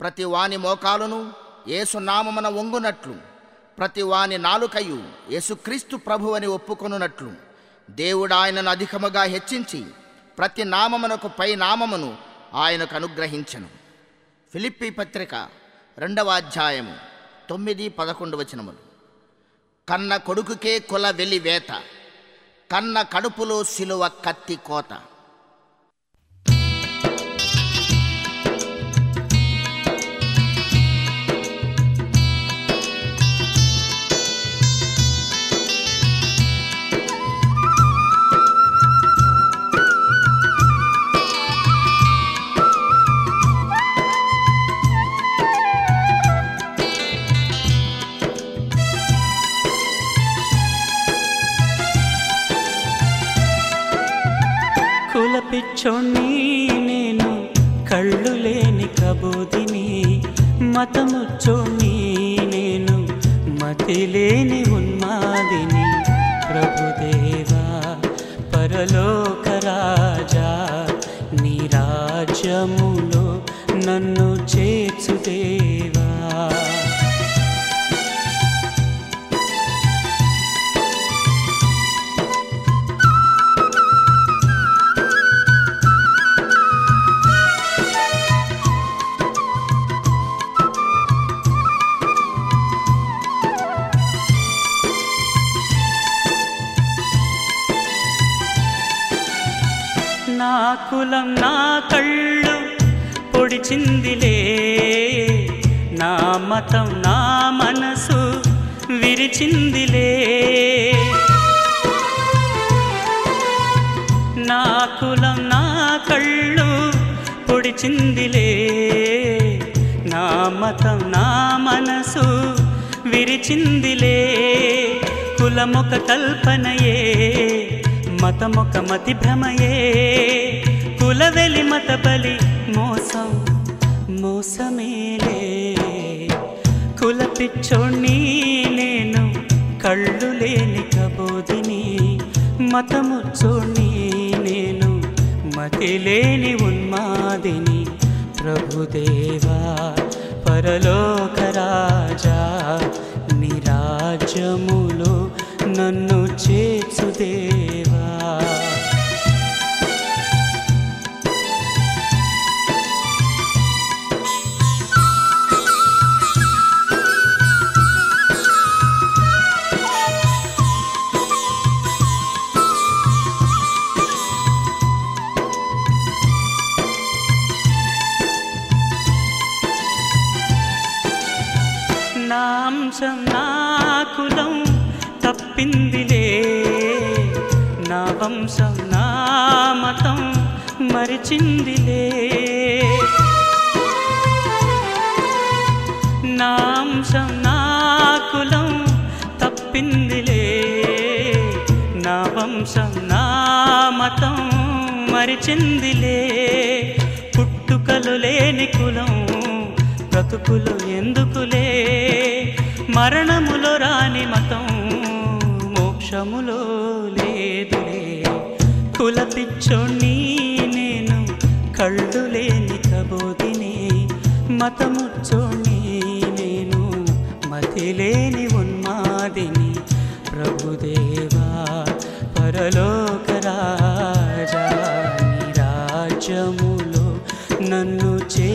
ప్రతి వాని మోకాలును ఏసునామమున వంగునట్లు ప్రతి వాని నాలుకయు యేసుక్రీస్తు ప్రభువని ఒప్పుకొనున్నట్లు దేవుడు ఆయనను అధికముగా హెచ్చించి ప్రతి నామమునకు పై నామమును ఆయనకు అనుగ్రహించను. ఫిలిప్పి పత్రిక రెండవ అధ్యాయము తొమ్మిది పదకొండు వచనములు. కన్న కొడుకుకే కుల వెలివేత కన్న కడుపులో సిలువ కత్తి కోత. కులపిచ్చోణ్ణి నేను కళ్ళు లేని కబోదిని మతముచ్చోణ్ణి నేను మతి లేని ఉన్మాదిని ప్రభుదేవా పరలోక రాజా నీ రాజ్యములో నన్ను నా కులం నా కళ్ళు పొడిచిందిలే. నా మతం నా మనసు విరిచిందిలే. నా కులం నా కళ్ళు పొడిచిందిలే. నా మతం నా మనసు విరిచిందిలే. కులమొక కల్పనయే. మతమొక మతి భ్రమయే కులవెలి మత బలి మోసం మోసమేలే కుల పిచ్చోణ్ణి నేను కళ్ళు లేని కబోదిని మతముచ్చోణ్ణి నేను మతి లేని ఉన్మాదిని. ప్రభుదేవా పరలోక రాజా నీ నన్ను చేర్చుదేవా కులం తప్పిందిలే. నా వంశం నా మతం మరిచిందిలే. నా అంశం నా కులం తప్పిందిలే. నా వంశం నా మతం మరిచిందిలే. పుట్టుకలు లేని కులం బ్రతుకులు ఎందుకులే? మరణములో రాని మతం మోక్షములో లేదులే. కులపిచ్చోణ్ణి నేను కళ్ళు లేని కబోదిని మతముచ్చోణ్ణి నేను మతి లేని ఉన్మాదిని. ప్రభుదేవా పరలోకరాజా రాజ్యములో నన్ను చే